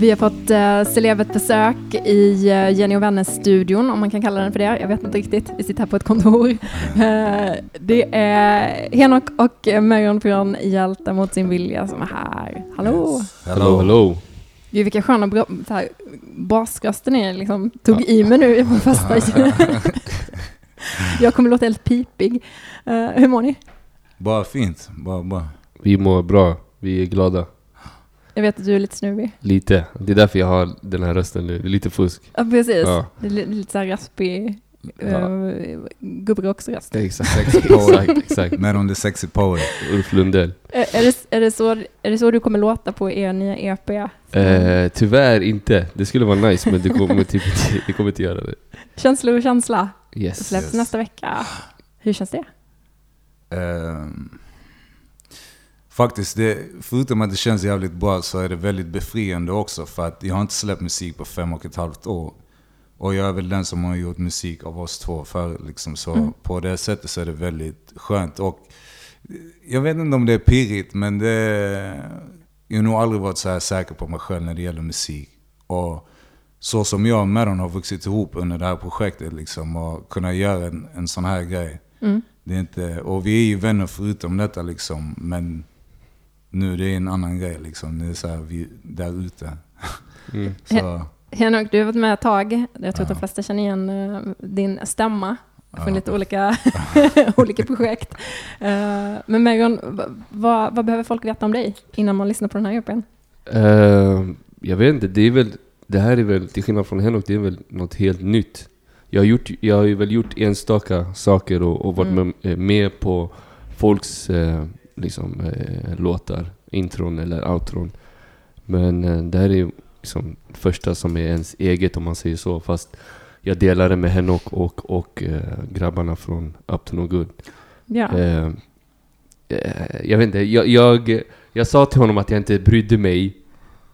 Vi har fått uh, celebert besök i uh, Jenny och Vänner-studion, om man kan kalla den för det. Jag vet inte riktigt. Vi sitter här på ett kontor. Uh, det är Henok och Marion från Hjältar mot sin vilja som är här. Hallå! Yes. Hallå, hallå! Gud, vilka sköna bra, basröster ni liksom tog i mig nu på första. Jag kommer låta helt pipig. Uh, hur mår ni? Bara fint. Bara, bara. Vi mår bra. Vi är glada. Jag vet att du är lite snuvig. Lite. Det är därför jag har den här rösten nu. Det är lite fusk. Ja, precis. Ja. Det är lite såhär raspig ja. uh, gubbrocksröst. Exakt, exakt, exakt. Men the sexy power. Ulf Lundell. Är, är, det, är, det så, är det så du kommer låta på er nya EP? Eh, tyvärr inte. Det skulle vara nice, men det kommer, typ, det kommer inte göra det. Känsla och känsla. Yes. Det släpps yes. nästa vecka. Hur känns det? Um, faktiskt, det, förutom att det känns jävligt bra så är det väldigt befriande också. För att jag har inte släppt musik på fem och ett halvt år. Och jag är väl den som har gjort musik av oss två förut. Liksom. Så mm. på det sättet så är det väldigt skönt. Och jag vet inte om det är pirrigt, men det, jag har nog aldrig varit så här säker på mig själv när det gäller musik. Och så som jag och Meron har vuxit ihop under det här projektet liksom, och kunna göra en, en sån här grej. Mm. Det är inte, och vi är ju vänner förutom detta liksom, men nu det är en annan grej liksom. Det är så här, vi där ute. Mm. så. Henrik, du har varit med ett tag. Jag tror att de flesta känner igen uh, din stämma från ja. lite olika, olika projekt. Uh, men Megan, vad, vad behöver folk veta om dig innan man lyssnar på den här EPn? Uh, eh, jag vet inte, det är väl det här är väl, till skillnad från Henok, det är väl något helt nytt. Jag har, gjort, jag har ju väl gjort enstaka saker och, och varit mm. med, med, på folks eh, liksom, eh, låtar, intron eller outron. Men eh, det här är liksom första som är ens eget om man säger så. Fast jag delar det med Henok och, och eh, grabbarna från Up to No Good. Ja. Eh, eh, jag vet inte, jag, jag, jag sa till honom att jag inte brydde mig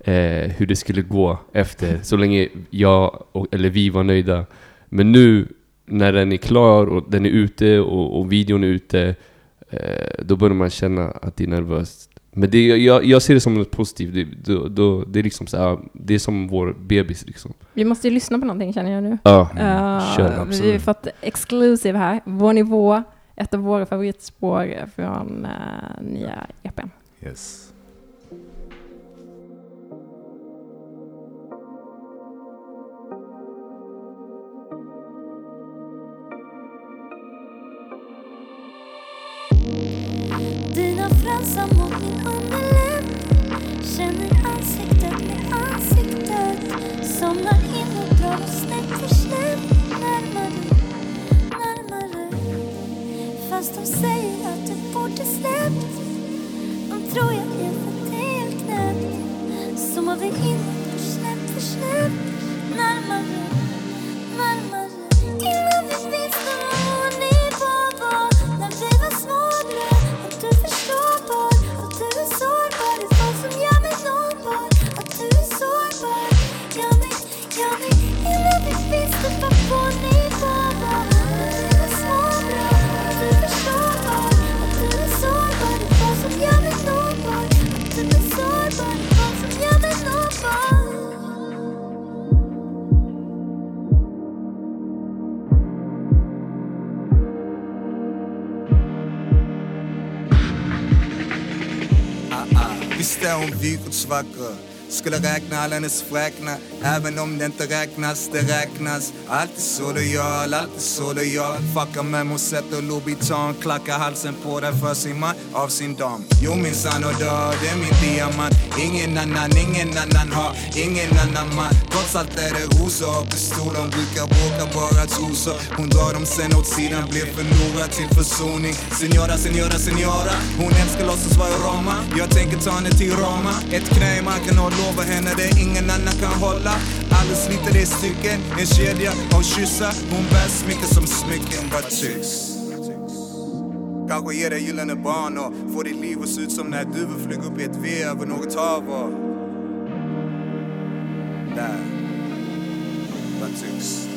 eh, hur det skulle gå efter, så länge jag och, eller vi var nöjda. Men nu när den är klar och den är ute och, och videon är ute, då börjar man känna att det är nervöst. Men det, jag, jag ser det som något positivt. Det, då, då, det, är liksom så här, det är som vår bebis. Liksom. Vi måste ju lyssna på någonting känner jag nu. Ja, uh, kör, Vi har fått exclusive här. Vår nivå, ett av våra favoritspår från uh, nya EPn. Yes. Dina fransar mot min underläpp. Känner ansiktet med ansiktet. Somnar in och drar oss snett för snett Närmare, närmare. Fast de säger att du borde släppt De tror jag är för helt knäppt Så man vill in och snett för snett Närmare. Visst vackra skulle räkna alla hennes fräknar Även om det inte räknas, det räknas. Alltid så lojal, alltid så lojal. Fuckar med Mosette och Louboutin Klackar halsen på dig för sin man, av sin dam. Jo minsann och då, det är min diamant. Ingen annan, ingen annan har ingen annan man. Trots allt är det rosor och pistol Hon brukar bråka bara trosor. Hon drar dem sen åt sidan, blir förlorad till försoning. Senora, senora, senora Hon älskar låtsas vara Roma Jag tänker ta henne till Roma. Ett knä i marken och lova henne det ingen annan kan hålla. Alldeles sliter i stycken, en kedja av kyssar. Hon bär smycken som smycken, var tycks? Kanske ge dig gyllene barn och få ditt liv att se ut som när duvor flyger upp i ett V över något hav och... Där. Vad tycks?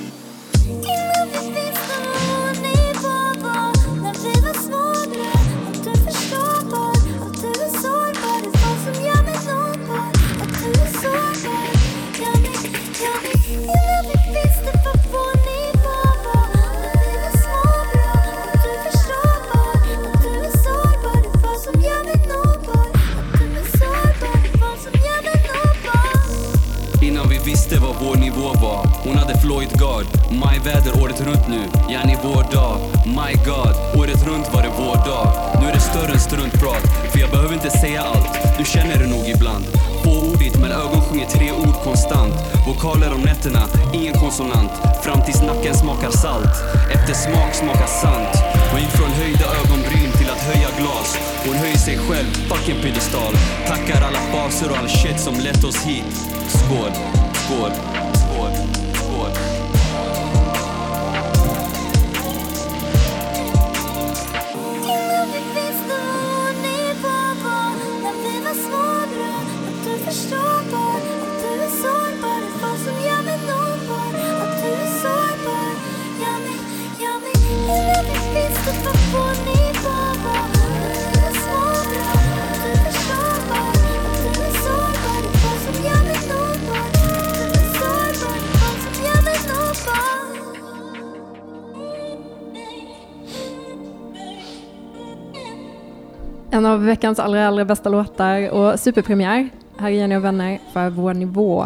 Veckans allra, allra bästa låtar och superpremiär här i Jenny och vänner för Vår nivå.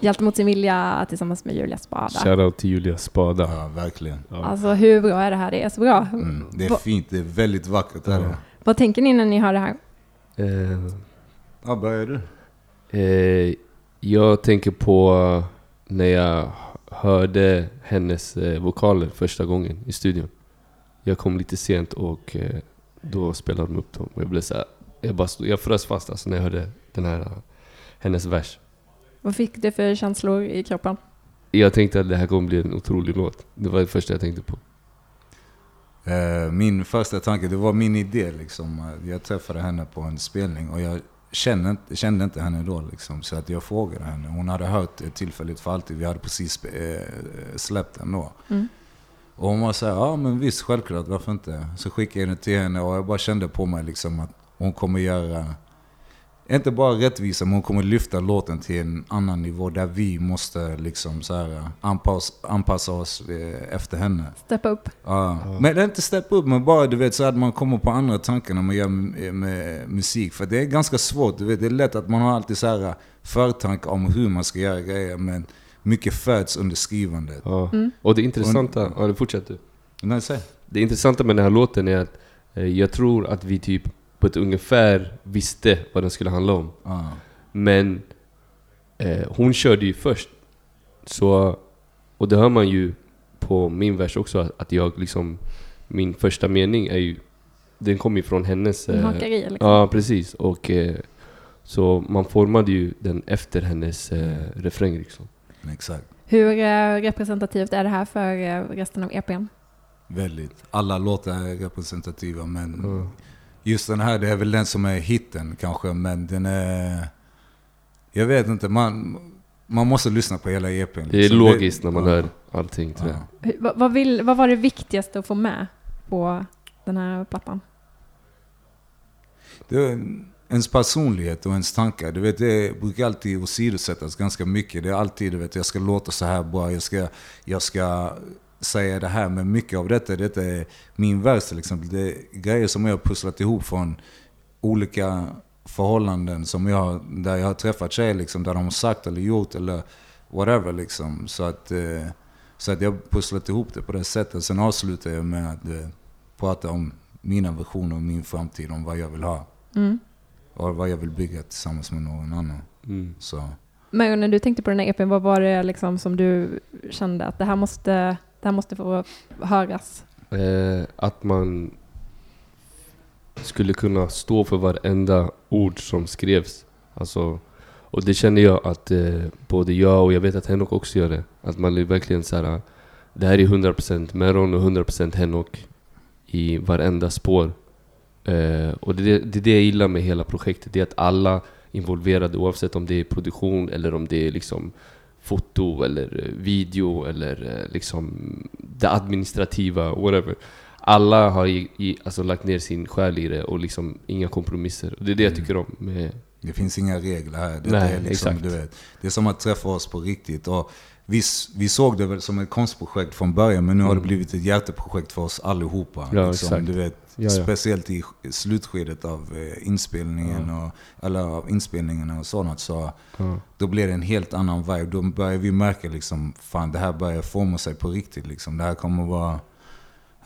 Hjälte mot sin vilja tillsammans med Julia Spada. Shoutout till Julia Spada. Ja, verkligen. Ja. Alltså hur bra är det här? Det är så bra. Mm, det är Va- fint, det är väldigt vackert. Är det. Vad tänker ni när ni hör det här? Eh, Ja, börjar du? Eh, jag tänker på när jag hörde hennes eh, vokaler första gången i studion. Jag kom lite sent och eh, då spelade de upp dem. Och jag blev så här, jag, bara stod, jag frös fast alltså när jag hörde den här, eh, hennes vers. Vad fick du för känslor i kroppen? Jag tänkte att det här kommer bli en otrolig låt. Det var det första jag tänkte på. Eh, Min första tanke, det var min idé liksom. Jag träffade henne på en spelning och jag kände inte, kände inte henne då liksom. Så att jag frågade henne. Hon hade hört tillfälligt för alltid. Vi hade precis eh, släppt den då. Mm. Och hon var såhär, ja men visst självklart, varför inte? Så skickade jag den till henne och jag bara kände på mig liksom att hon kommer göra, inte bara rättvisa, men hon kommer lyfta låten till en annan nivå där vi måste liksom så här anpassa, anpassa oss eh, efter henne. Steppa upp. Ja. Men det är inte steppa upp, men bara du vet så att man kommer på andra tankar när man gör med, med musik. För det är ganska svårt, du vet. Det är lätt att man har alltid så här förtankar om hur man ska göra grejer, men mycket föds under skrivandet. Ja. Mm. Och det intressanta, ja det fortsätter du. Nej, säg. Det intressanta med den här låten är att eh, jag tror att vi typ på ett ungefär visste vad den skulle handla om. Ja. Men eh, hon körde ju först. Så, och det hör man ju på min vers också, att, jag liksom... Min första mening är ju... Den kommer ju från hennes... Eh, hakar i liksom. Ja, precis. Och, eh, så man formade ju den efter hennes eh, refräng liksom. Exakt. Hur eh, representativt är det här för eh, resten av EPn? Väldigt. Alla låtar är representativa, men Mm. just den här, det är väl den som är hitten kanske, men den är... Jag vet inte, man, man måste lyssna på hela EPn. Det är logiskt när man ja, hör allting tror jag. ja. Hur, vad, vill, vad var det viktigaste att få med på den här plattan? Det ens personlighet och ens tankar. Du vet, det brukar alltid åsidosättas ganska mycket. Det är alltid, du vet, jag ska låta så här bra, jag ska, jag ska säga det här. Men mycket av detta, detta är min vers till exempel. Det är grejer som jag har pusslat ihop från olika förhållanden som jag, där jag har träffat tjejer liksom, där de har sagt eller gjort eller whatever liksom. Så att, eh, så att jag har pusslat ihop det på det sättet. Sen avslutar jag med att eh, prata om mina visioner och min framtid, om vad jag vill ha. Mm. Och vad jag vill bygga tillsammans med någon annan. Mm. Så, Men när du tänkte på den här EPn, vad var det liksom som du kände att det här måste, det här måste få höras? Eh, att man skulle kunna stå för varenda ord som skrevs. Alltså, och det känner jag att eh, både jag och jag vet att Henok också gör det. Att man är verkligen så här. Det här är 100% Meron och 100% Henok i varenda spår. Eh, och det, är- det det jag gillar med hela projektet. Det är att alla involverade, oavsett om det är produktion eller om det är liksom foto eller eh, video eller eh, liksom det administrativa, whatever. Alla har i, i, alltså lagt ner sin själ i det och liksom inga kompromisser. Och det är det jag tycker om med Det finns inga regler här. Det, Nej, är, liksom, exakt. du vet, det är som att träffa oss på riktigt. Och vi, vi såg det väl som ett konstprojekt från början, men nu har det blivit ett hjärteprojekt för oss allihopa. Mm. Ja, liksom, du vet, Ja, ja. Speciellt i slutskedet av eh, inspelningen, och, eller av inspelningarna och sånt. Så då blir det en helt annan vibe. Då börjar vi märka liksom, fan det här börjar forma sig på riktigt. Liksom. Det här kommer vara,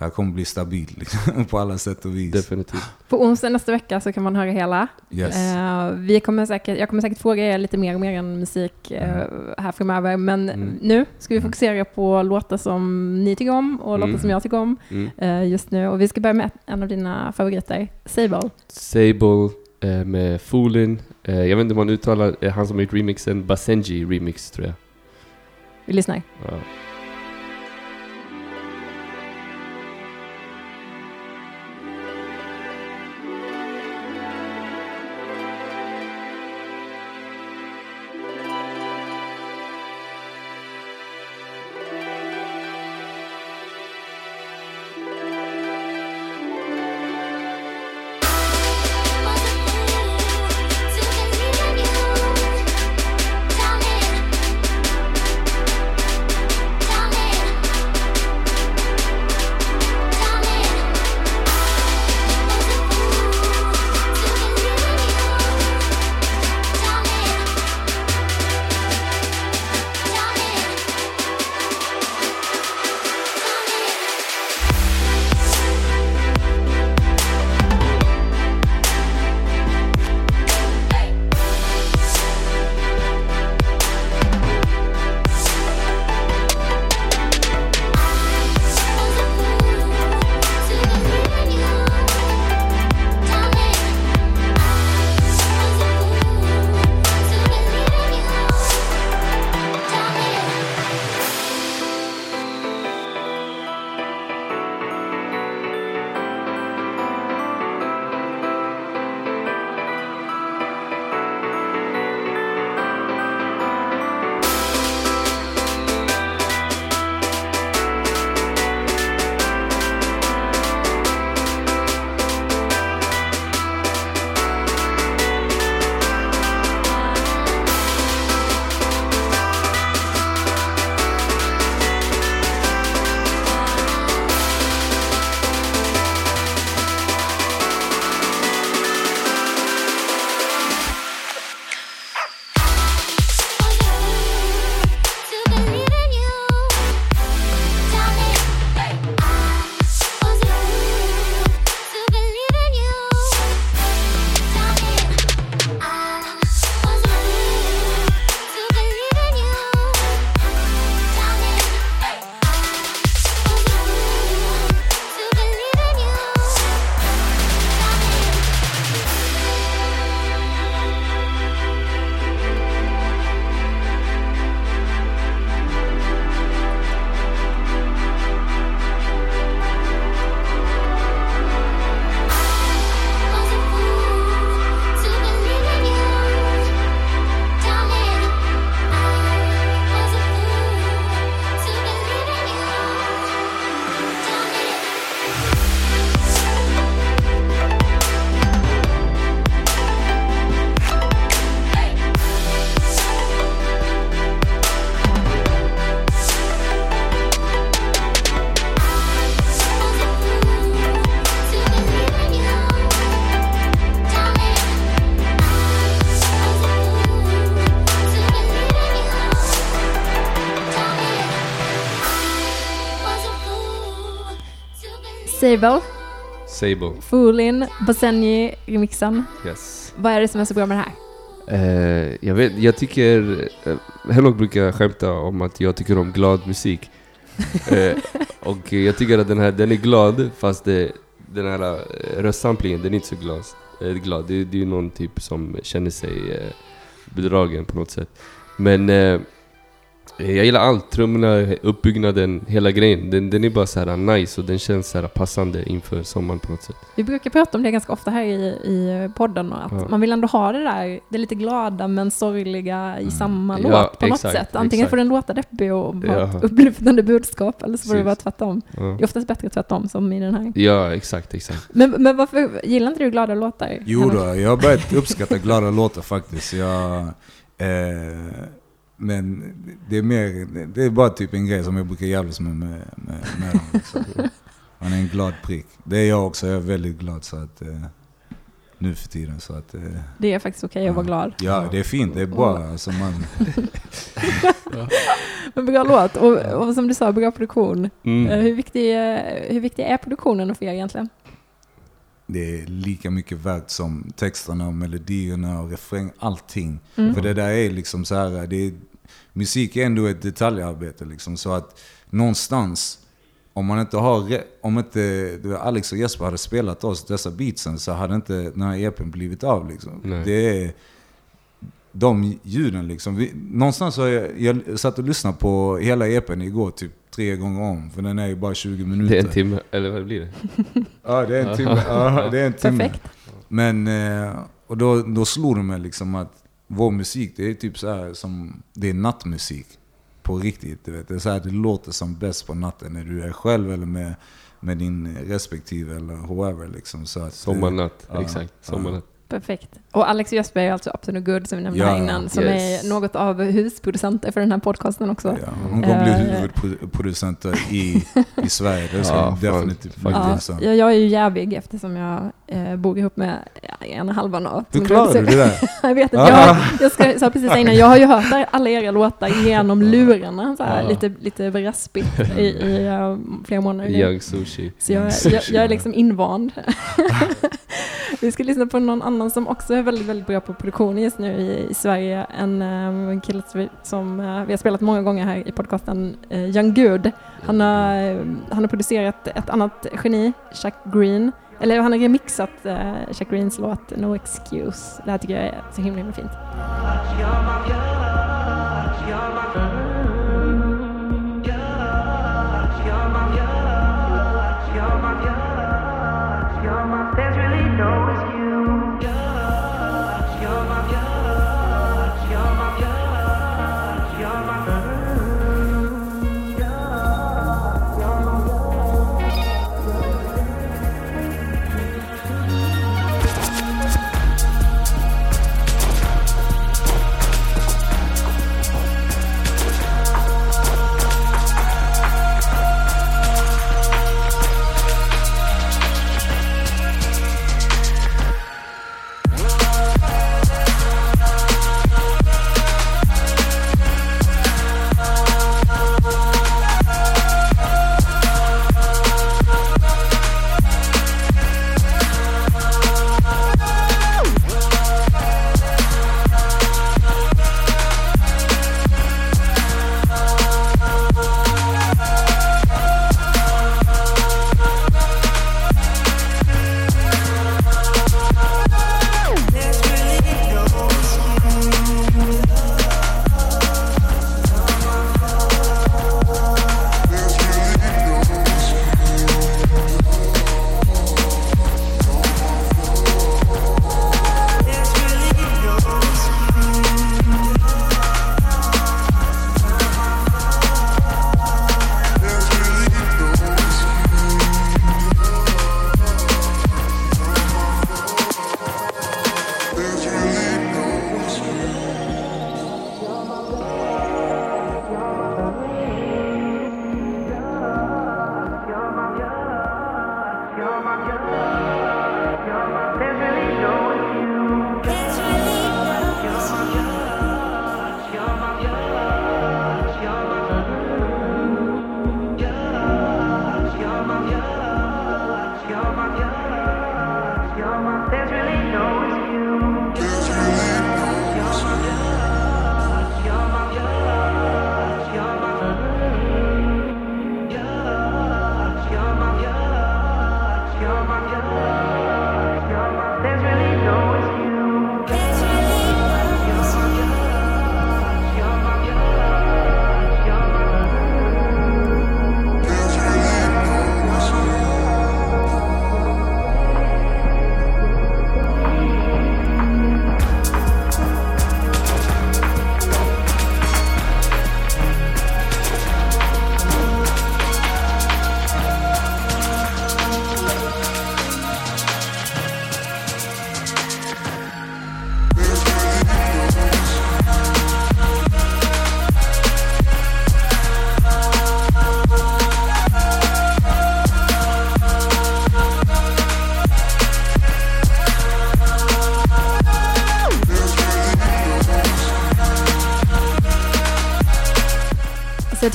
här kommer bli stabilt liksom, på alla sätt och vis. Definitivt. På onsdag nästa vecka så kan man höra hela. Yes. Eh, vi kommer säkert, jag kommer säkert fråga er lite mer om er musik eh, här framöver, men Mm. nu ska vi fokusera på låtar som ni tycker om och låtar Mm. som jag tycker om Mm. eh, just nu. Och vi ska börja med en av dina favoriter, Sable. Sable med Foolin. Jag vet inte om man uttalar, han som gjort remixen, Basenji remix tror jag. Vi lyssnar. Ja. Sable, Sable. Foolin, Basenji, remixen. Yes. Vad är det som är så bra med det här? Eh, jag vet, jag tycker... Uh, Henok brukar skämta om att jag tycker om glad musik. Eh, och jag tycker att den här, den är glad fast det, den här uh, röstsamplingen, den är inte så glad. Eh, glad. Det, det är ju någon typ som känner sig eh, bedragen på något sätt. Men eh, Jag gillar allt, trummorna, uppbyggnaden, hela grejen. Den, den är bara så här nice och den känns så här passande inför sommaren på något sätt. Vi brukar prata om det ganska ofta här i, i podden och att Ja. man vill ändå ha det där, det lite glada men sorgliga i samma Mm. Ja, låt på något exakt, sätt. Antingen exakt. får den låta deppig och ha Ja. ett upplyftande budskap eller så får det vara tvärtom. Ja, Det är oftast bättre tvärtom som i den här. ja exakt, exakt. Men, men varför gillar inte du glada låtar? Jo då, jag har börjat uppskatta glada låtar faktiskt. Jag, eh, men det är mer, det är bara typ en grej som jag brukar jävlas med med, med, med dem. Liksom. Man är en glad prick. Det är jag också, jag är väldigt glad så att eh, nu för tiden. Så att, eh, Det är faktiskt okej att vara glad. ja, det är fint, det är bra. Alltså man, Men bra låt och, och som du sa, bra produktion. Eh, Mm. Hur, viktig, eh, hur viktig är produktionen för er egentligen? det är lika mycket värt som texterna och melodierna och refräng, allting. Mm. För det där är liksom så här, det är, musik är ändå ett detaljarbete liksom. Så att någonstans, om man inte har, om inte du Alex och Jesper hade spelat oss dessa beatsen så hade inte den här EPn blivit av liksom. Nej. Det är de ljuden liksom. Vi, någonstans har jag, jag satt och lyssnade på hela EPn igår typ tre gånger om. För den är ju bara 20 minuter. Det är en timme, eller vad blir det? Ja, det är en timme. Ja, det är en timme. Perfekt. Men, eh, och då, då slog det mig liksom att vår musik, det är typ så här som, det är nattmusik. På riktigt, du vet. Det är så här det låter som bäst på natten när du är själv eller med, med din respektive eller whoever liksom. Så att, Sommarnatt, ja, exakt. Sommarnatt. Perfekt. Och Alex Jösberg är alltså Absolut Good som vi nämnde Ja, här innan, som yes. är något av husproducenter för den här podcasten också. Ja, hon kommer bli Eh. huvudproducenter i, i Sverige. Det ska Ja, definitivt bli. faktiskt. Ja, jag, är ju jävig eftersom jag eh, bor ihop med ena halvan av... Hur klarar du det där? jag vet inte. Ah. Jag, jag ska, sa precis innan, jag har ju hört alla era låtar genom lurarna, så här, Ja. lite, lite raspigt i, i uh, flera månader. nu. Young sushi. Så jag, jag, jag är liksom invand. Vi ska lyssna på någon annan som också är väldigt, väldigt bra på produktion just nu i, i Sverige. En ehm, en kille som vi- som eh, vi har spelat många gånger här i podcasten, uh, Young Good. Han har, eh, han har producerat ett annat geni, Chuck Green. Eller han har remixat uh, Chuck Greens låt No Excuse. Det här tycker jag är så himla, himla fint.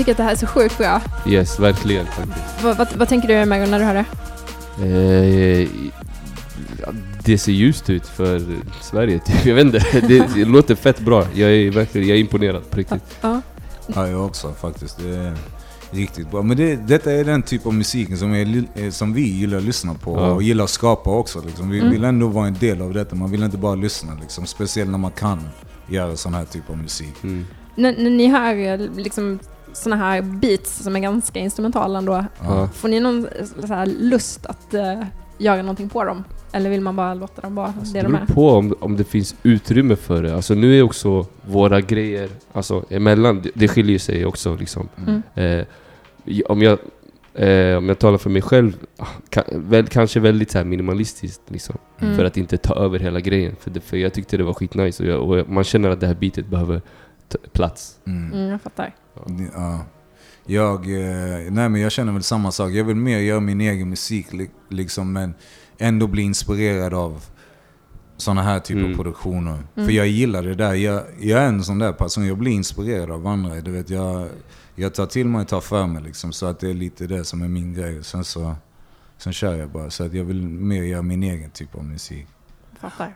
Tycker att det här är så sjukt bra. Yes, verkligen faktiskt. Vad, vad, vad tänker du Megan när du hör det? Eh, ja, det ser ljust ut för Sverige, typ. Jag vet inte. Det, det låter fett bra. Jag är verkligen jag är imponerad på riktigt. Ja. Ja, jag också faktiskt. Det är riktigt bra. Men det, detta är den typ av musiken som, är, eh, som vi gillar att lyssna på Ja. och gillar att skapa också. Liksom. Vi Mm. vill ändå vara en del av detta. Man vill inte bara lyssna. Liksom. Speciellt när man kan göra sån här typ av musik. Mm. När, när ni hör eh, liksom såna här beats som är ganska instrumentala ändå, Ja. får ni någon eh, så här lust att eh, göra någonting på dem? Eller vill man bara låta dem vara det Det de beror är? på om, om det finns utrymme för det. Alltså nu är också våra grejer, alltså emellan, det, det skiljer sig också liksom. Mm. Eh, om, jag, eh, om jag talar för mig själv, ah, ka, väl, kanske väldigt så här minimalistiskt liksom. Mm. För att inte ta över hela grejen. För, det, för jag tyckte det var skitnice och, jag, och man känner att det här beatet behöver plats. Mm. Mm, jag fattar. Ja. Jag, eh, nej men jag känner väl samma sak. Jag vill mer göra min egen musik li- liksom, men ändå bli inspirerad av såna här typer Mm. av produktioner. Mm. För jag gillar det där. Jag, jag är en sån där person, jag blir inspirerad av andra. Du vet, jag, jag tar till mig och tar för mig liksom, så att det är lite det som är min grej. Sen så sen kör jag bara. Så att jag vill mer göra min egen typ av musik. Fattar.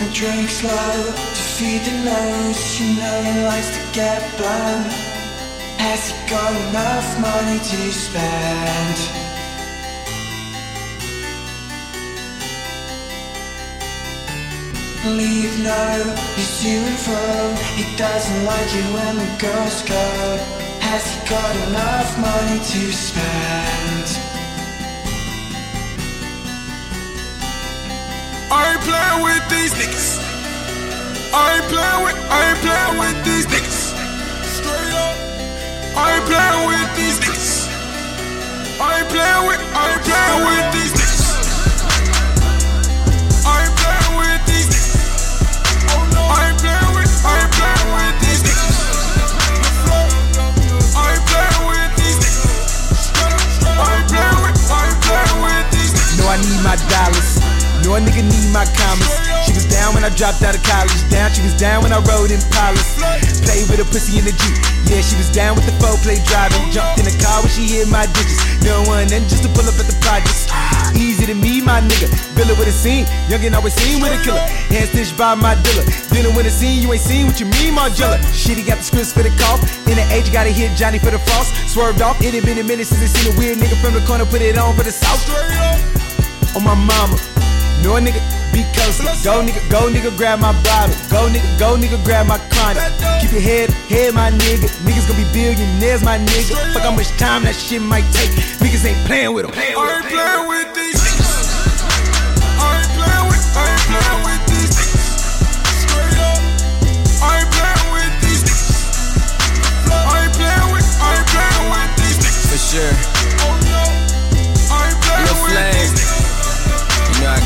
I drink slow to feed the nose. You know he likes to get blown. Has he got enough money to spend? Leave no, he's to and. He doesn't like you when the girls go. Has he got enough money to spend? I ain't playing with these niggas. I ain't playing with, I ain't playing with these niggas. Straight up. I ain't playing with these niggas. I ain't playing with, I ain't playing with these niggas. I ain't playing with these niggas. Oh no. I ain't playing with, I ain't playing with these niggas. I ain't playing with these niggas. I ain't playing with, I ain't playing with these niggas. Know I need my dollars. Know a nigga need my commas. She was down when I dropped out of college. Down, she was down when I rode in Palace. Play with a pussy in the Jeep. Yeah, she was down with the four play driving. Jumped in the car when she hit my digits. No one then just to pull up at the projects. Easy to me, my nigga. Villa with a scene. Youngin' always seen with a killer. Hand stitched by my dealer. Dealing with a scene, you ain't seen what you mean, Margella. Shit, he got the scripts for the cough. In the age, gotta hit Johnny for the frost. Swerved off. It had been a minute since I seen a weird nigga from the corner put it on for the south. On my mama. No nigga, be coasting. Go nigga, go nigga, grab my bottle. Go nigga, go nigga, grab my condom. Keep your head, head my nigga. Niggas gonna be billionaires, my nigga. Fuck how much time that shit might take. Niggas ain't playing with them. I ain't playing with these niggas. I ain't playing with, I ain't playing with these. Straight up. I ain't playing with these. I ain't playing with, I ain't playing with these. For sure. Oh no. I ain't playing with Flame. these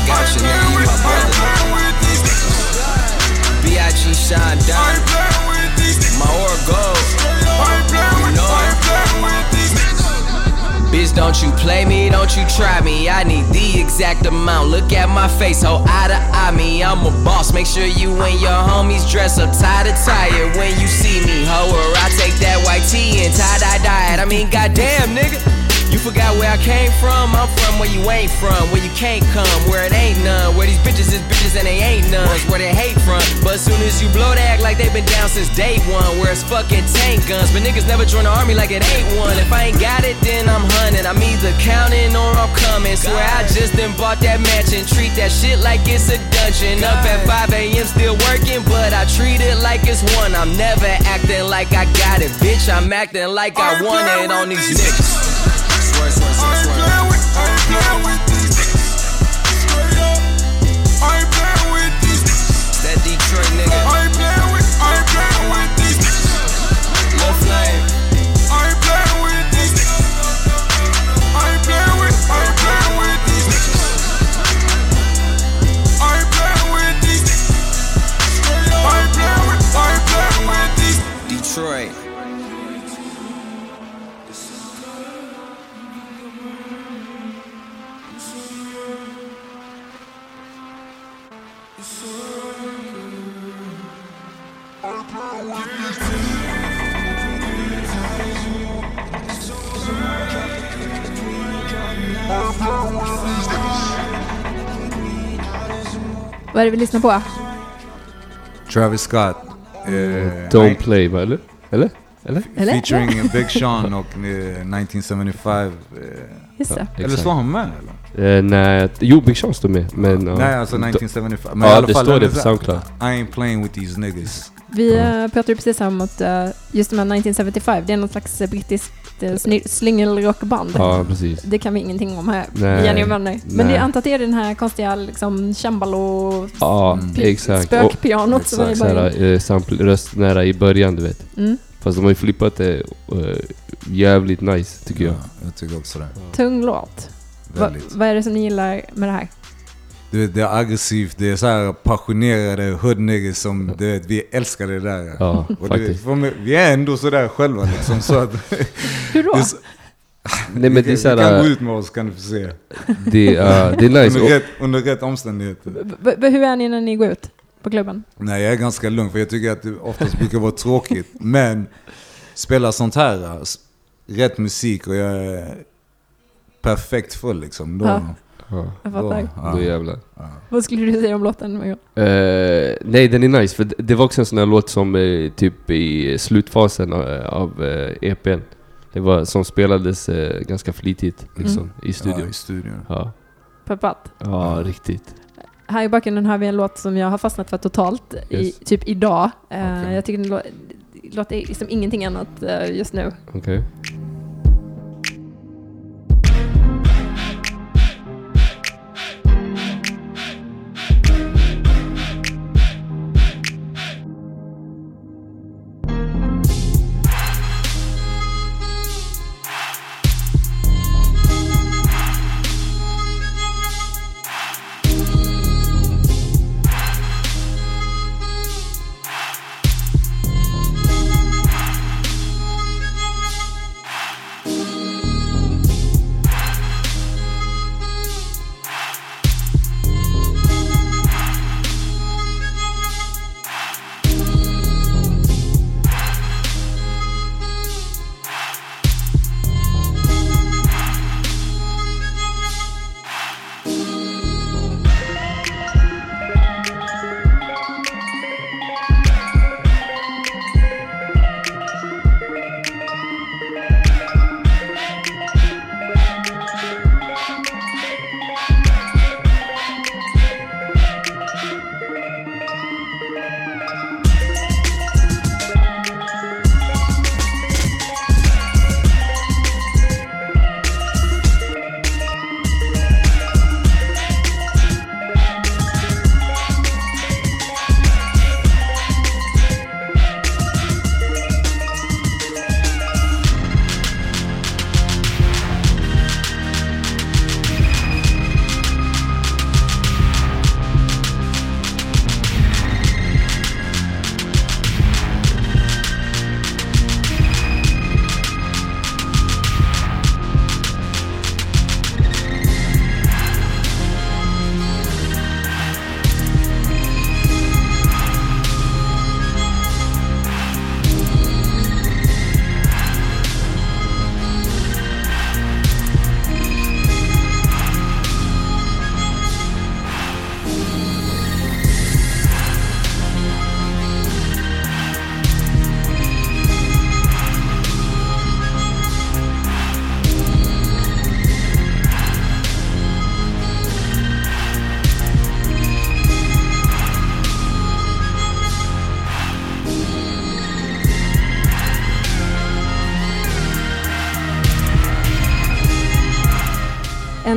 playing nigga. You my brother. B.I.G. Shine Down. My aura playing with, know it. Bitch, don't you play me, don't you try me. I need the exact amount. Look at my face, ho, eye to eye me. I'm a boss. Make sure you and your homies dress up tie to tie when you see me, ho. Or I take that white tee and tie dye dye it. I mean, goddamn, nigga. You forgot where I came from? I'm from where you ain't from, where you can't come, where it ain't none. Where these bitches is bitches and they ain't none. Where they hate from. But as soon as you blow, they act like they been down since day one. Where it's fucking tank guns. But niggas never join the army like it ain't one. If I ain't got it, then I'm hunting. I'm either counting or I'm coming. Swear I just done bought that mansion. Treat that shit like it's a dungeon. Up at 5 a.m. still working, but I treat it like it's one. I'm never acting like I got it, bitch. I'm acting like I, want it on these niggas. I ain't playing with, I ain't playing with Vad är det vi lyssnar på? Travis Scott. eh, Don't play va, eller? Eller? Eller? Eller? Featuring Big Sean och eh, 1975. eh, Just det. Eller står han med eller? Eh, nej, jo Big Sean står med. Men, ja. Nej, alltså 1975. Ja, i alla det fall, står det på Soundcloud. I ain't playing with these niggas. Vi eh, pratade ju precis om att eh, just de här 1975, det är någon slags eh, brittiskt slyngelrockband. Ja, precis. Det kan vi ingenting om här Nej, Jenny och vänner. Men det är antar att det är den här konstiga liksom cembalo Ja, exakt. Och spökpianot som är i exakt, början. såhär, eh, sample, röstnära i början, du vet. Mm. Fast de har ju flippat det eh, jävligt nice, tycker jag. Ja, jag tycker också det. Tung låt. Va, vad är det som ni gillar med det här? Du vet, det är aggressivt, det är så här passionerade hood niggas som, du vet, vi älskar det där. Ja, Och faktiskt. för mig, vi är ändå sådär själva liksom. Så att, Hur då? så- Nej men det är du kan gå ut med oss kan du få se. det, ja, det är nice. Under Och, rätt, under rätt omständigheter. V- hur är ni när ni går ut på klubben? Nej, jag är ganska lugn för jag tycker att det oftast brukar vara tråkigt. Men spela sånt här, s- rätt musik och jag är perfekt full liksom. Då, Ja. Ja, Jag då, fattar. ja. då jävlar. Vad skulle du säga om låten? Eh, nej den är nice, för det- var också en sån här låt som eh, typ i slutfasen av, av eh, EPn. Det var som spelades eh, ganska flitigt liksom, i Ja, studion. i studion. Ja, Peppat. ja riktigt. Här i bakgrunden har vi en låt som jag har fastnat för totalt, i, Yes. typ idag. Eh, Okej. Jag tycker den lå- låter liksom ingenting annat eh, just nu. Okej.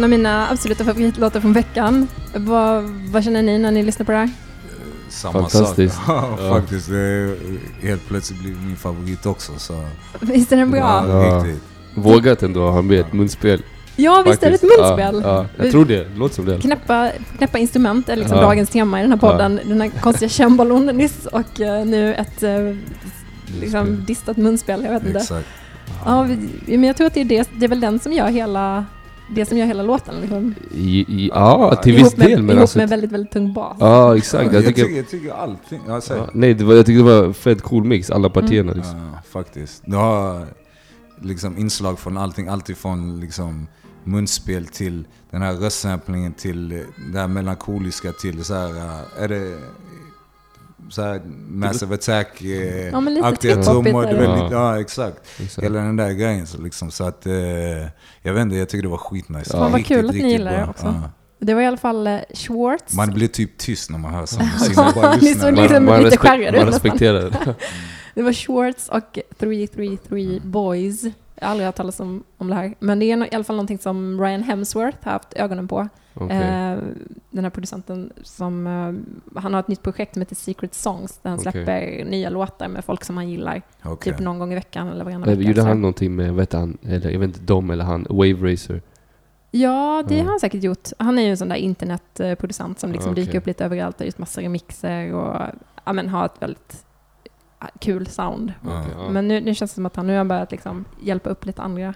Av mina absoluta favoritlåtar från veckan. Vad, vad känner ni när ni lyssnar på det här? Samma Fantastiskt. sak. Ja, Ja. faktiskt. Det helt plötsligt blivit min favorit också. Så. Visst är den bra? Ja, Ja. riktigt. Vågat ändå ha med ett munspel. Ja, visst är det ett munspel? Ja, ja, jag tror det. Det låter som det. Knäppa, knäppa instrument är liksom Ja. dagens tema i den här podden. Den här konstiga cembalon nyss och eh, nu ett eh, liksom distat munspel. Jag vet inte. Exakt. Ja, men jag tror att det är, det, det är väl den som gör hela det som gör hela låten. Liksom. I, i, ja, till viss med, del men ihop alltså... med väldigt, väldigt tung bas. Ja, exakt. jag, Jag tycker, tycker... jag tycker allting... Ja. Ja, nej, det var, jag tyckte det var fett cool mix, alla partierna liksom. Ja, faktiskt. Du har liksom inslag från allting. Allt ifrån liksom munspel till den här röstsamplingen till det här melankoliska till så här, eh, är det så här Massive Attack eh, Ja, men lite aktiga trip-hopigt trummor. Ja. Ja, exakt. Exakt. Hela den där grejen. Så, liksom, så att, eh, jag vet inte, jag tycker det var skitnice. Vad Riktigt, kul att ni gillar det också. Ja. Det var i alla fall eh, Schwartz. Man blir typ tyst när man hör sån musik. Ja, Man så liksom man, lite respek- man respekterar det. Det var Schwartz och 333 Boys. Jag har aldrig hört talas om, om det här. Men det är i alla fall någonting som Ryan Hemsworth har haft ögonen på. Okej. Eh, den här producenten som... Eh, han har ett nytt projekt som heter Secret Songs där han Okej. släpper nya låtar med folk som han gillar. Okej. Typ någon gång i veckan eller varannan vecka. Gjorde han någonting med, vet han, eller jag vet inte, dom eller han, Wave Racer? Ja, det Ja. har han säkert gjort. Han är ju en sån där internetproducent som liksom okej. dyker upp lite överallt och gjort massa remixer och ja, men har ett väldigt kul sound. Ja. Men nu, nu känns det som att han nu har börjat liksom hjälpa upp lite andra.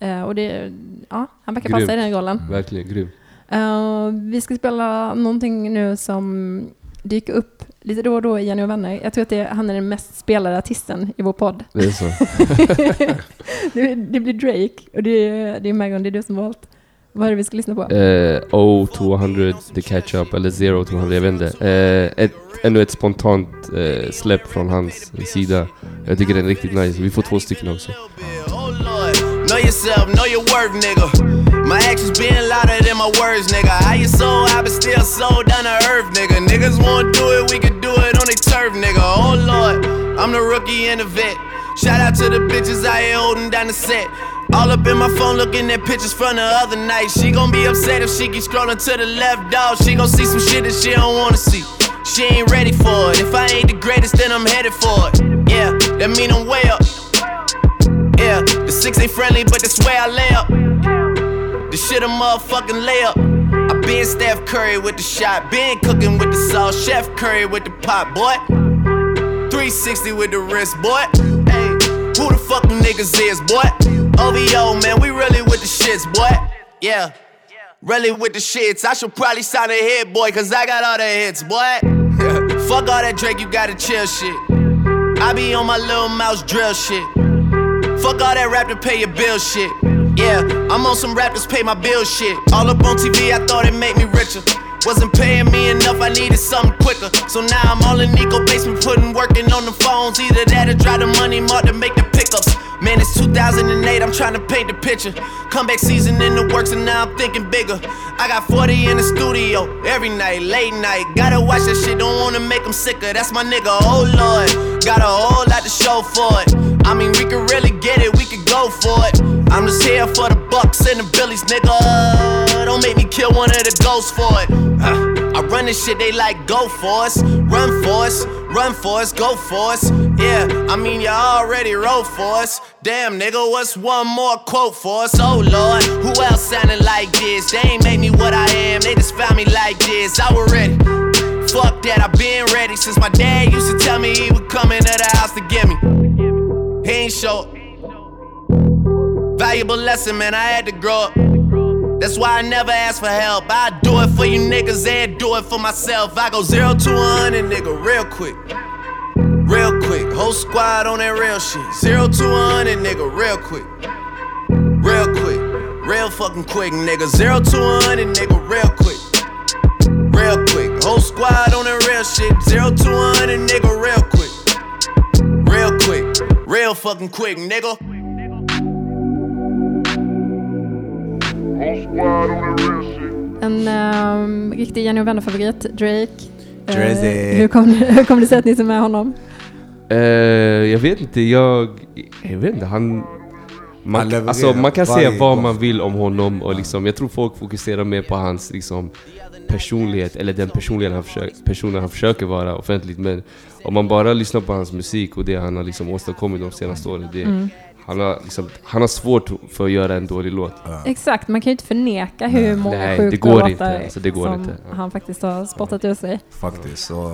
Eh, och det, ja, han verkar passa i den rollen. Verkligen grym. Eh, vi ska spela någonting nu som dyker upp lite då och då i Jenny och vänner. Jag tror att det, han är den mest spelade artisten i vår podd. Det är så. det, det blir Drake och det, det är Megan, det är du som valt. Vad är det vi ska lyssna på? Eh, O200 The Catch Up, eller Zero 200, jag vet inte. Eh, ett, ännu ett spontant eh, släpp från hans sida. Jag tycker den är riktigt nice. Vi får två stycken också. Oh Lord, know yourself, know your worth, nigga. My actions being louder than my words, nigga. How you so high but still so down to earth, nigga. Niggas won't do it, we can do it on their turf, nigga. Oh Lord, I'm the rookie and the vet. Shout out to the bitches out here holding down the set. All up in my phone looking at pictures from the other night. She gon' be upset if she keep scrolling to the left, dog. She gon' see some shit that she don't wanna see. She ain't ready for it. If I ain't the greatest, then I'm headed for it. Yeah, that mean I'm way up. Yeah, the six ain't friendly, but that's where I lay up. The shit a motherfucking layup. I been Steph Curry with the shot, been cooking with the sauce, Chef Curry with the pot, boy. 360 with the wrist, boy. Hey, who the fuck niggas is, boy? OVO, man, we really with the shits, boy. Yeah, really with the shits. I should probably sign a hit, boy, cause I got all the hits, boy. fuck all that Drake, you gotta chill shit. I be on my little mouse drill shit. Fuck all that rap to pay your bill shit. Yeah, I'm on some rappers pay my bill shit. All up on TV, I thought it made me richer. Wasn't paying me enough, I needed something quicker. So now I'm all in Nico basement, putting working on the phones. Either that or try the money mark to make the pickups. Man, it's 2008, I'm trying to paint the picture. Comeback season in the works, and now I'm thinking bigger. I got 40 in the studio every night, late night. Gotta watch that shit, don't wanna make them sicker. That's my nigga, oh lord. Got a whole lot to show for it. I mean, we could really get it, we could go for it. I'm just here for the bucks and the billies, nigga. Don't make me kill one of the ghosts for it. Uh, I run this shit, they like go for us, run for us, run for us, go for us. Yeah, I mean you already wrote for us. Damn, nigga, what's one more quote for us? Oh lord, who else sounding like this? They ain't made me what I am, they just found me like this. I was ready. Fuck that, I've been ready since my dad used to tell me he would come into the house to get me. He ain't show. Valuable lesson, man, I had to grow up. That's why I never ask for help. I do it for you niggas and do it for myself. I go zero to a hundred, nigga, real quick. Real quick. Whole squad on that real shit. Zero to a hundred, nigga, real quick. Real quick. Real fucking quick, nigga. Zero to a hundred, nigga, real quick. Real quick. Whole squad on that real shit. Zero to a hundred, nigga, real quick. Real quick. Real fucking quick, nigga. En um, riktig Jenny och vänner-favorit, Drake. Eh, Drizzy. hur, kom, hur kom det sig att ni tog med honom? Eh, jag vet inte, jag... Jag vet inte, han... Man, alltså, man kan säga vad man vill om honom och liksom, jag tror folk fokuserar mer på hans liksom, personlighet, eller den personlighet han försöker, personen han försöker vara offentligt. Men om man bara lyssnar på hans musik och det han har liksom åstadkommit de senaste åren, det, Mm. Han, har liksom, han har svårt för att göra en dålig låt. Exakt, man kan ju inte förneka hur många Nej, det bra går låtar inte, alltså, det går som inte. Ja. han faktiskt har spottat ur sig. Faktiskt. Så,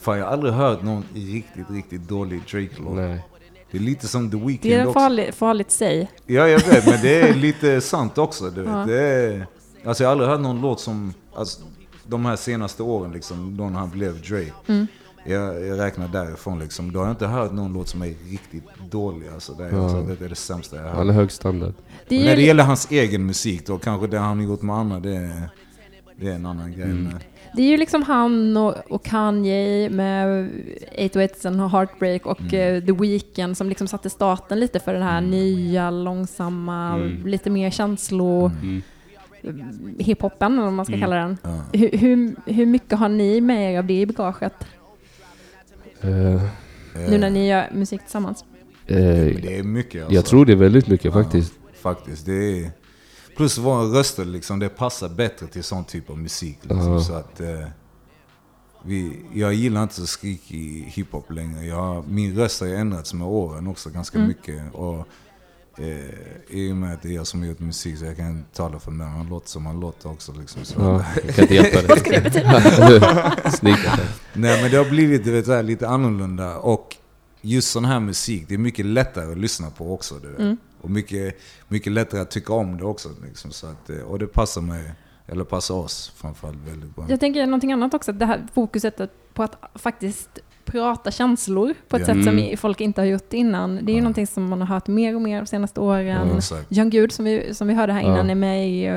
fan, jag har aldrig hört någon riktigt, riktigt dålig Drake-låt. Nej. Det är lite som The Weeknd Det är en farlig, farligt säg. Ja, jag vet, men det är lite sant också. Du vet. Ja. Det är, alltså jag har aldrig hört någon låt som, alltså, de här senaste åren, liksom, då han blev Dre. Mm. Jag, jag räknar därifrån liksom. Då har jag inte hört någon låt som är riktigt dålig. Alltså, det, är, Ja. alltså, det är det sämsta jag har hört. Han är hög standard. Det är när det gäller hans egen musik då, kanske det han har gjort med andra, det är, det är en annan grej. Mm. Det är ju liksom han och, och Kanye med 808 och Heartbreak och Mm. eh, The Weeknd som liksom satte starten lite för den här nya, långsamma, Mm. lite mer känslo Mm. hiphopen, vad man ska Mm. kalla den. Ja. Hur, hur, hur mycket har ni med er av det i bagaget? Eh, Nu när ni gör musik tillsammans? eh, det är mycket alltså. jag tror det är väldigt mycket Ja, faktiskt. Faktiskt. Det är, plus våra röster liksom, det passar bättre till sån typ av musik. Liksom, Ja. så att, eh, vi, jag gillar inte så skrikig hiphop längre. Jag, min röst har ändrats med åren också ganska Mm. mycket. Och, eh, I och med att det är jag som har gjort musik så jag kan tala för mig. Han låter som han låter också. Liksom, så. Ja, jag kan inte hjälpa det. Vad ska det betyda? Nej men det har blivit du vet, lite annorlunda. Och just sån här musik, det är mycket lättare att lyssna på också. Du vet. Mm. Och mycket, mycket lättare att tycka om det också. Liksom, så att, eh, och det passar mig, eller passar oss framförallt väldigt bra. Jag tänker någonting annat också, det här fokuset på att faktiskt prata känslor på ett Ja. sätt som Mm. folk inte har gjort innan. Det är ju Ja. någonting som man har hört mer och mer de senaste åren. Ja, exakt. John Good som vi, som vi hörde här Ja. innan är med i eh,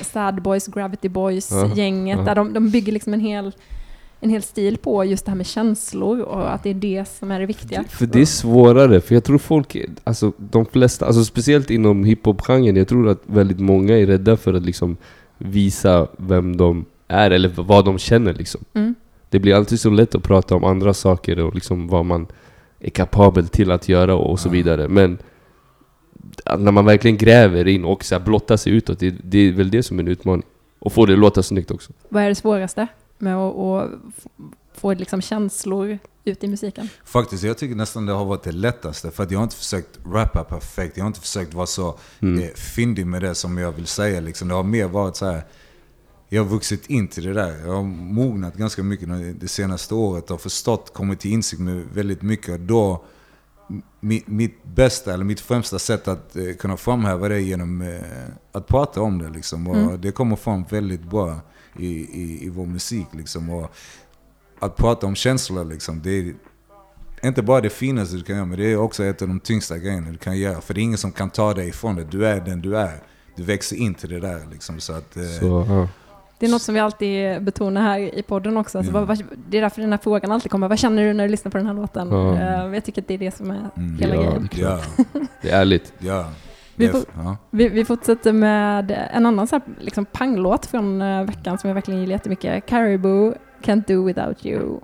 Sad Boys, Gravity Boys-gänget. Ja. Där de, de bygger liksom en hel, en hel stil på just det här med känslor och att det är det som är det viktiga. För det är svårare, för jag tror folk, alltså de flesta, alltså speciellt inom hiphop-genren, jag tror att väldigt många är rädda för att liksom visa vem de är eller vad de känner liksom. Mm. Det blir alltid så lätt att prata om andra saker och liksom vad man är kapabel till att göra och så vidare. Men när man verkligen gräver in och så här blottar sig utåt, det, det är väl det som är en utmaning. Och få det att låta snyggt också. Vad är det svåraste med att, att få liksom känslor ut i musiken? Faktiskt, jag tycker nästan det har varit det lättaste. För att jag har inte försökt rappa perfekt. Jag har inte försökt vara så Mm. eh, fyndig med det som jag vill säga. Liksom. Det har mer varit så här. Jag har vuxit in till det där. Jag har mognat ganska mycket det- senaste året och förstått, kommit till insikt med väldigt mycket. Och då, mi, mitt bästa, eller mitt främsta sätt att eh, kunna framhäva det är genom eh, att prata om det. Liksom. Och Mm. Det kommer fram väldigt bra i, i, i vår musik. Liksom. Och att prata om känslor, liksom, det är inte bara det finaste du kan göra, men det är också ett av de tyngsta grejerna du kan göra. För det är ingen som kan ta dig ifrån det. Du är den du är. Du växer in till det där. Liksom, så att, eh, Så, ja. Det är något som vi alltid betonar här i podden också. Alltså, Ja. vad, det är därför den här frågan alltid kommer. Vad känner du när du lyssnar på den här låten? Ja. Eh, jag tycker att det är det som är Mm. hela Ja, grejen. ja. Det är ärligt. ja. Vi ja. Vi, vi fortsätter med en annan så här, liksom panglåt från eh, veckan som jag verkligen gillar jättemycket. Caribou, Can't Do Without You.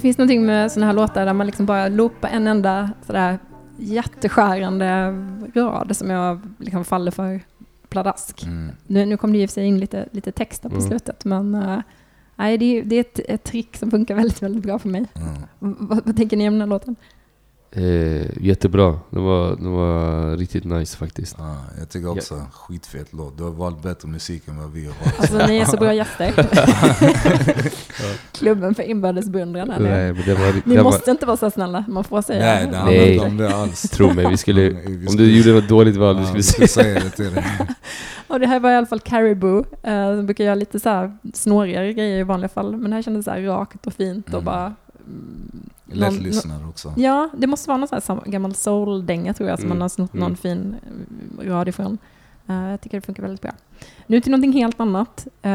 Det finns någonting med sådana här låtar där man liksom bara loopar en enda sådär jätteskärande rad som jag liksom faller för pladask. Mm. Nu, nu kom det i och för sig in lite, lite text på Mm. slutet, men eh, nej, det, är- det är ett, ett trick som funkar väldigt, väldigt bra för mig. Mm. Vad, vad tänker ni om den här låten? Eh, jättebra. Det var, det var riktigt nice faktiskt. Ja, jag tycker också skitfet låt. Du har valt bättre musik än vad vi har valt. Alltså ni är så bra gäster. Klubben för inbördes beundran. här nu. Nej, men det var, Ni det måste inte vara så snälla, man får säga. Nej, det handlar Nej. inte om det alls. Tro mig, vi skulle, Vi om du gjorde något dåligt val, Ja, vi skulle säga det till dig. Och det här var i alla fall Caribou, eh, som brukar göra lite så här snårigare grejer i vanliga fall. Men det här kändes så här rakt och fint och Mm. bara... mm, Lättlyssnad också. Ja, det måste vara någon sån här gammal soul-dänga tror jag som Mm, man har snott någon mm. fin eh, rad ifrån. Eh, jag tycker det funkar väldigt bra. Nu till någonting helt annat. Eh,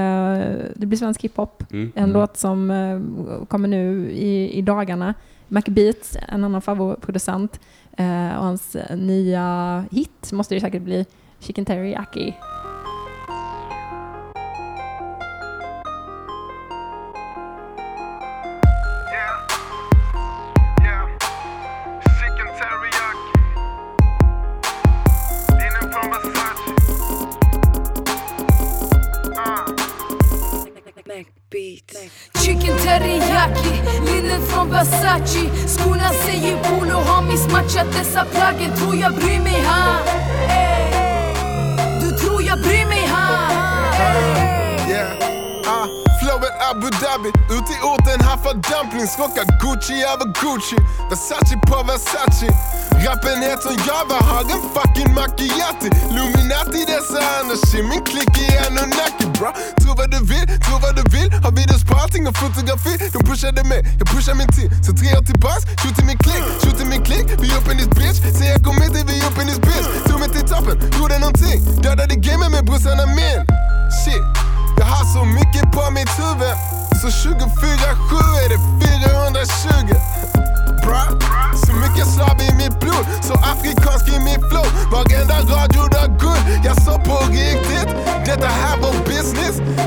det blir svensk hiphop. Mm. En Mm. låt som eh, kommer nu i, i dagarna. Mac Beats, en annan favoritproducent. Och hans nya hit måste det säkert bli Chicken Teriyaki. Chicken teriyaki, linnen från Versace. Skorna säger polo, har missmatchat dessa plaggen. Tror jag bryr mig ha? Du tror jag bryr mig ha? Yeah. Ah, flowet Abu Dhabi, ut i orten haffar dumplings Rockar Gucci över Gucci, Versace på Versace. Rappen heter Java, har en fucking macchiati. Luminati dessa annars i min klick är Anunnaki bra. Tro vad du vill, tro ingen fotografi De pushade mig, jag pushar min tid. Så tre år tillbaks, shoot till min klick, shoot till min klick Vi upp in this bitch, sen jag kom hit, vi upp in this bitch. Tog mig till toppen, gjorde nånting Dödade gamen med brorsan min. Shit jag har så mycket på mitt huvud. Så 24-7 är det 420 Bra, så mycket slav i mitt blod. Så afrikansk i mitt flow. Varenda rad gjord av guld. Jag sa på riktigt. Detta här var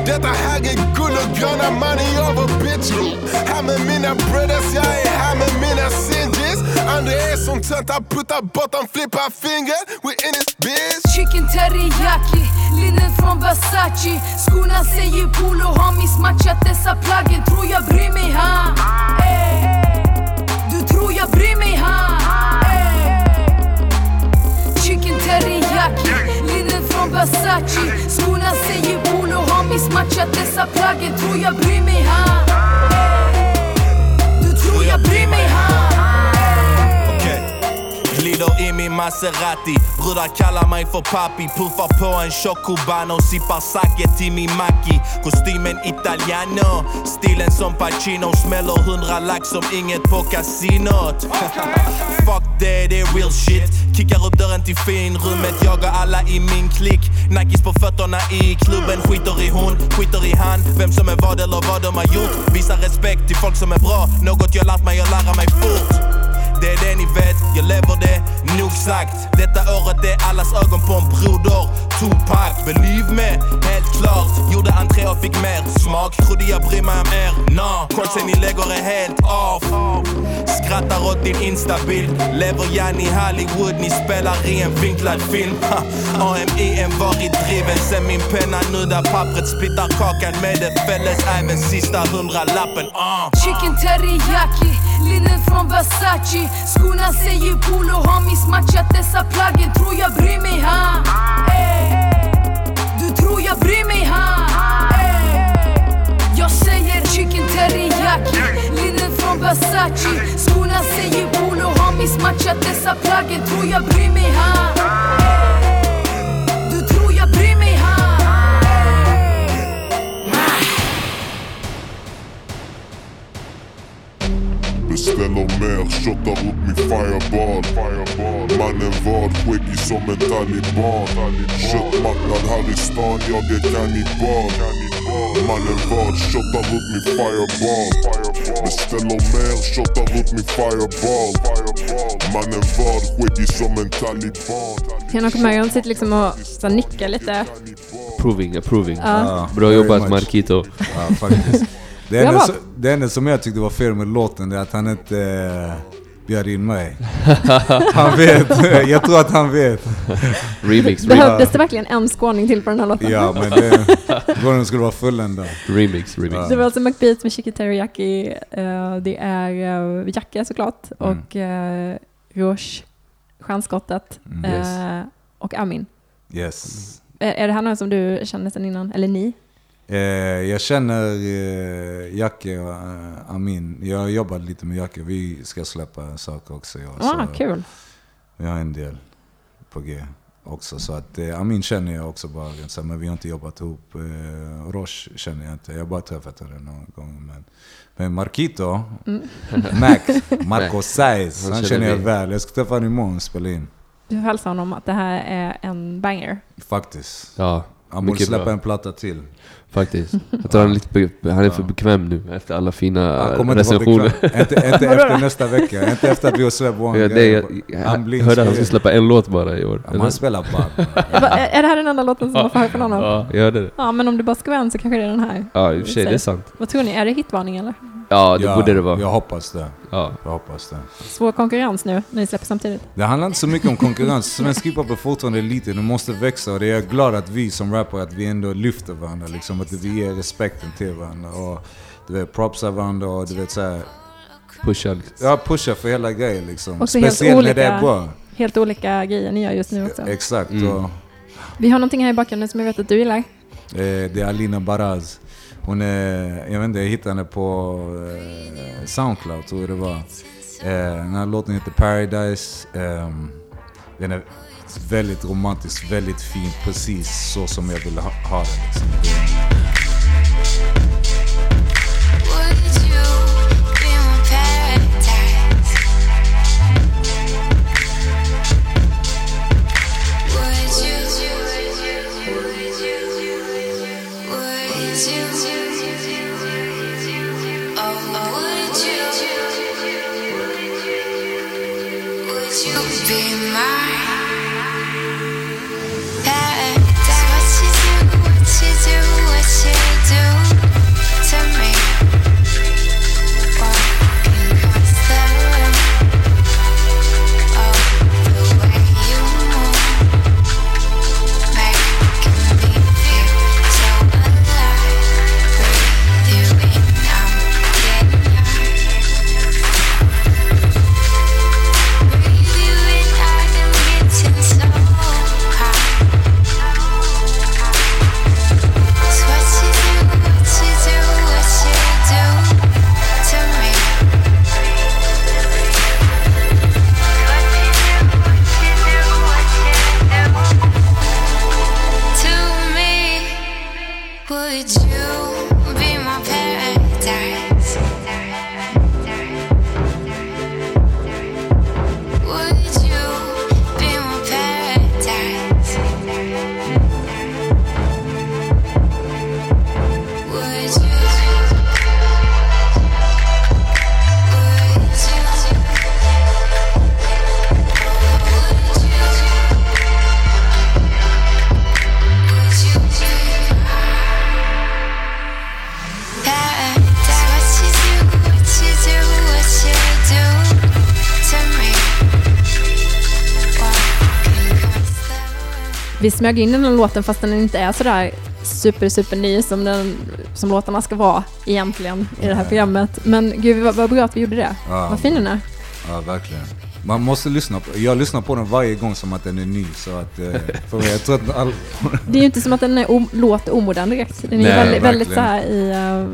detta här är guld och gröna money over bitch. Här med mina brothers, jag är här med mina singes. Andra är som töntar, puttar botten flippar fingret. We in this bitch. Chicken teriyaki, linnen från Versace. Skorna säger polo, har missmatchat dessa plaggen. Tror jag bryr mig ha? Du tror jag bryr mig ha? Chicken teriyaki, linnen från Versace Skorna säger polo, har missmatchat dessa plaggen Tror jag bryr mig ha Du tror jag bryr mig ha Okej. Glider i min Maserati. Brudar kallar mig för papi. Puffar på en tjock cubano Sippar sake till min macki Kostymen italiano. Stilen som Pacino. Smäller hundra lax som inget på kasinot. Fuck det, det är real shit. Kickar upp dörren till finrummet. Jagar alla i min klick. Nikes på fötterna i klubben. Skiter i hon, skiter i han. Vem som är vad eller vad de har gjort. Visa respekt till folk som är bra. Något jag lärt mig att lära mig fort det är det ni vet, jag lever det, nog sagt Detta året är allas ögon på en broder Tupac, believe me, helt klart Gjorde entré fick mer smak. Trodde jag bryr mig om er, no Kortsen ni lägger är helt off Skrattar åt din instabild. Lever gärna i Hollywood, ni spelar i en vinklad film. AMI en varit driven Sen min penna. Nuddar pappret Splittar kakan med det fälles Även sista hundralappen. Uh. Chicken teriyaki, linnen från Versace. Skorna säger polo, har missmatchat dessa plaggen. Tror jag bryr mig ha? Eh. Du tror jag bryr mig ha? Teriyaki, linnen från Versace Skorna säger polo, har missmatchat dessa plaggen Tror jag bryr mig ha. Du tror jag bryr mig ha Beställer mer, shottar upp min fireball Mannen vad, skäggig som en taliban Köttmarknad i stan, jag är Mannen vad, shottar upp min fireball Beställer mer, shottar upp min fireball Mannen vad, skäggig som en taliban Henok och Marion sitter liksom och så nickar lite. Approving, approving. Ja. Bra jobbat much. Marquito. Ja, faktiskt. Det enda, som, det enda som jag tyckte var fel med låten är att han inte äh, bjöd in mig. han vet. Jag tror att han vet. Remix, Behövdes det verkligen en skåning till på den här låten? Ja, men det, den skulle vara fulländad. Remix, remix. Det var alltså McBeats med Chicky Teriyaki. eh, det är uh, Jacke såklart Mm. och uh, Rouge, Stjärnskottet Mm, eh, yes. och Amin. Yes. Är, är det här någon som du känner sedan innan? Eller ni? Eh, jag känner eh, Jacke och eh, Amin. Jag har jobbat lite med Jacke. Vi ska släppa saker också. Ja, Ah, kul. Vi har en del på G också. Så att eh, Amin känner jag också bara. Så, men vi har inte jobbat ihop. Eh, Roche känner jag inte. Jag har bara träffat henne någon gång. Men, men Marquito, Mm. Mac, Marco. Saez, Han han känner jag väl. Jag ska träffa honom imorgon och spela in. Du får hälsa honom att det här är en banger. Faktiskt. Ja, Han borde släppa bra. en platta till. Faktiskt. Jag tror han är, lite be- han är för bekväm nu efter alla fina Han kommer inte vara recensioner. bekväm. Inte, inte efter nästa vecka. Inte efter att vi har släppt One Ja, det, jag, jag, jag hörde att han ska släppa en låt bara i år. Ja, han spelar bara. Är det här den enda låten som var för från honom? Ja, jag hörde det. Ja, men om det bara ska vara en så kanske det är den här. Ja, i och för sig, det är sant. Vad tror ni? Är det hitvarning eller? Ja, det borde det vara. Jag hoppas det. Ja. Jag hoppas det. Svår konkurrens nu när ni släpper samtidigt. Det handlar inte så mycket om konkurrens. Svensk hiphop är fortfarande liten, det måste växa och det är jag glad att vi som rappare, att vi ändå lyfter varandra liksom. Att vi ger respekten till varandra och du vet, propsar varandra och du vet såhär... Pusha liksom. Ja, pusha för hela grejen liksom. Också helt Speciellt när det är olika, bra. helt olika grejer ni gör just nu också. Exakt. Mm. Och, Vi har någonting här i bakgrunden som jag vet att du gillar. eh, det är Alina Baraz. Hon är, jag vet inte, jag hittade henne på eh, Soundcloud tror jag det var. Eh, den här låten heter Paradise. Eh, den är väldigt romantisk, väldigt fin, precis så som jag ville ha, ha den. Liksom. Be my smög in den här låten fast den inte är sådär super, super ny som, den, som låtarna ska vara egentligen i det här programmet. Men gud vad, vad bra att vi gjorde det. Ja. Vad fin den är. Ja, verkligen. Man måste lyssna på Jag lyssnar på den varje gång som att den är ny. Så att, eh, för jag tror att all, Det är ju inte som att den är om, låter omodern direkt. Den är Nej, väldigt, väldigt så här i uh,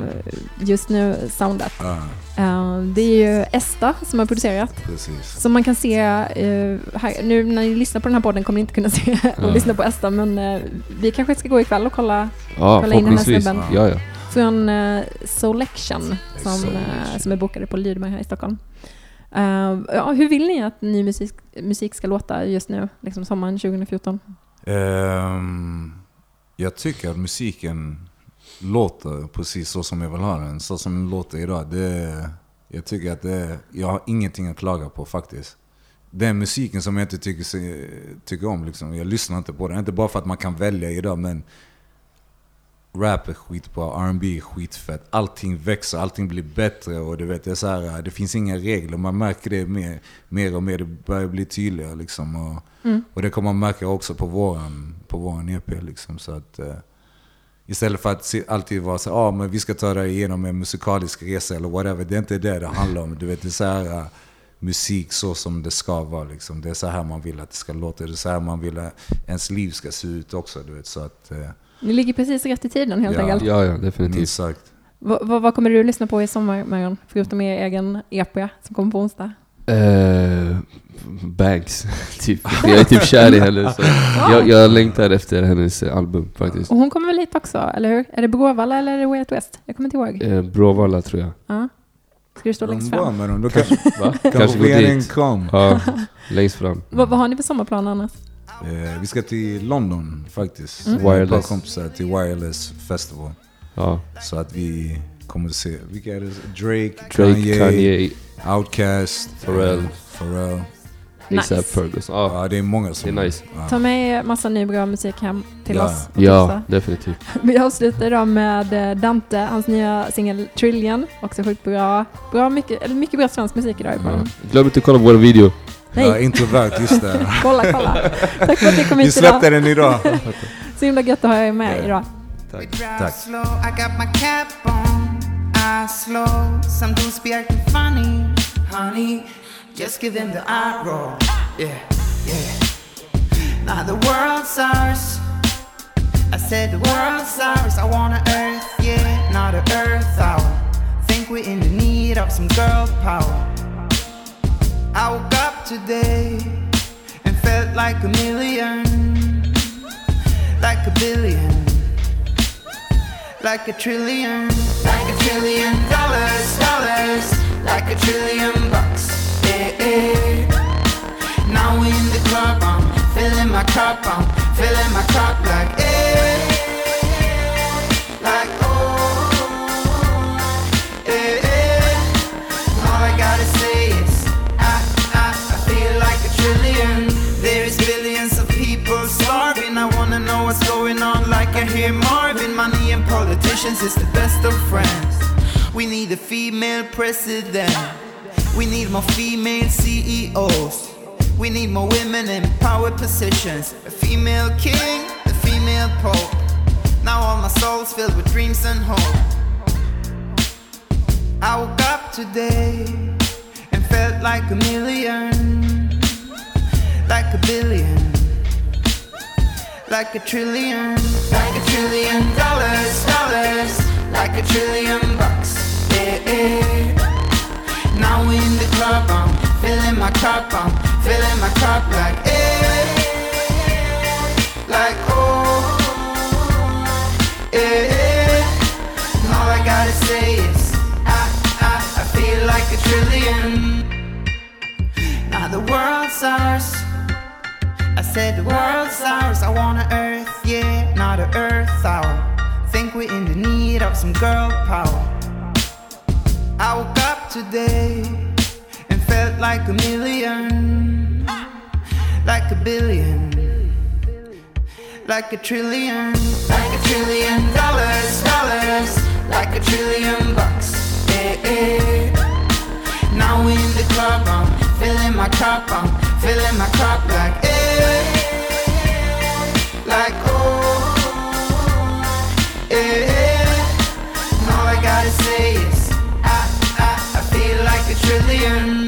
just nu soundat. Ja. Uh, det är ju Esta som har producerat. Precis. Som man kan se, uh, här, nu när ni lyssnar på den här podden kommer ni inte kunna se och Ja. lyssna på Esta men uh, vi kanske ska gå ikväll och kolla, Ja, kolla in den här snubben. Ja, ja. Från uh, Solection som, uh, som är bokade på Lydberg här i Stockholm. Uh, ja, hur vill ni att ny musik, musik ska låta just nu, liksom sommaren 2014? Um, ehm, jag tycker att musiken låter precis så som jag vill ha den. Så som den låter idag. Det, jag tycker att det, jag har ingenting att klaga på faktiskt. Den musiken som jag inte tycker, tycker om, liksom, jag lyssnar inte på den. Inte bara för att man kan välja idag, men rap är skitbra, R&B är skitfett. Allting växer, allting blir bättre och du vet, det, är så här, det finns inga regler. Man märker det mer, mer och mer, det börjar bli tydligare liksom. Och, Mm. och det kommer man märka också på våran, på våran EP liksom. Så att, eh, istället för att alltid vara så ah, men vi ska ta dig igenom en musikalisk resa eller whatever. Det är inte det det handlar om. Du vet, det är så här, eh, musik så som det ska vara. Liksom. Det är så här man vill att det ska låta. Det är så här man vill att ens liv ska se ut också. Du vet, så att, eh, Ni ligger precis rätt i tiden helt Ja. enkelt. Ja, ja, definitivt. minst sagt. Vad, kommer du lyssna på i sommar, Marion? Förutom er egen EP som kommer på onsdag. Eh, Banks, typ. Jag är typ kär i henne. Så jag, jag längtar efter hennes album faktiskt. Och hon kommer väl hit också, eller hur? Är det Bråvalla eller är det Way Out West? Jag kommer inte ihåg. Eh, Bråvalla tror jag. Ja. Ska du stå längst fram? med dem. Då kanske, kanske gå dit. kram. Ja, längst fram. Vad, vad har ni för sommarplaner annars? Eh, vi ska till London faktiskt. Mm. Med ett par Wireless. kompisar till Wireless Festival. Ja. Så att vi kommer att se, vilka är det? Drake, Drake, Kanye, Kanye, Outkast, Pharrell. eh, Pharrell. Nice. Ferguson. Ja, Ja, det är många som... det är nice. Ja. Ta med massa ny bra musik hem till Ja. oss. Ja, definitivt. Vi avslutar idag med eh, Dante, hans nya singel Trillion. Också sjukt bra. bra mycket, eller mycket bra svensk musik idag i Ja. Glöm inte att kolla på vår video. Nej. Ja, introvert, just det. Kolla, kolla. Tack för att ni kom Vi släppte idag. den idag. Så himla gött att ha er med idag. Tack. drive Tack. slow. I got my cap on, eyes slow. Some dudes be acting funny, honey. Just give them the eye roll. Yeah, yeah. Now the world's ours. I said the world's ours. I want a earth, yeah, not a earth hour. Think we're in the need of some girl power. I woke up today and felt like a million, like a billion like a trillion, like a trillion dollars, dollars, like a trillion bucks. Yeah, yeah. Now in the club, I'm filling my cup, I'm filling my cup like, eh, what's going on, like I hear Marvin. Money and politicians is the best of friends. We need a female president. We need more female CEOs. We need more women in power positions. A female king, a female pope. Now all my soul's filled with dreams and hope. I woke up today and felt like a million, like a billion, like a trillion, like a trillion dollars, dollars, like a trillion bucks. Yeah, yeah. Now in the club, I'm filling my cup, I'm filling my cup like, eh, like oh, eh. All I gotta say is, I, I, I feel like a trillion. Now the world's ours. I said the world's ours. I want a earth, yeah, not a earth hour. Think we're in the need of some girl power. I woke up today and felt like a million, like a billion, like a trillion, like a trillion dollars, dollars, like a trillion bucks. Yeah, yeah. Now in the club, I'm filling my cup, I'm filling my cup like, eh, like oh, eh. And all I gotta say is, I, I, I feel like a trillion.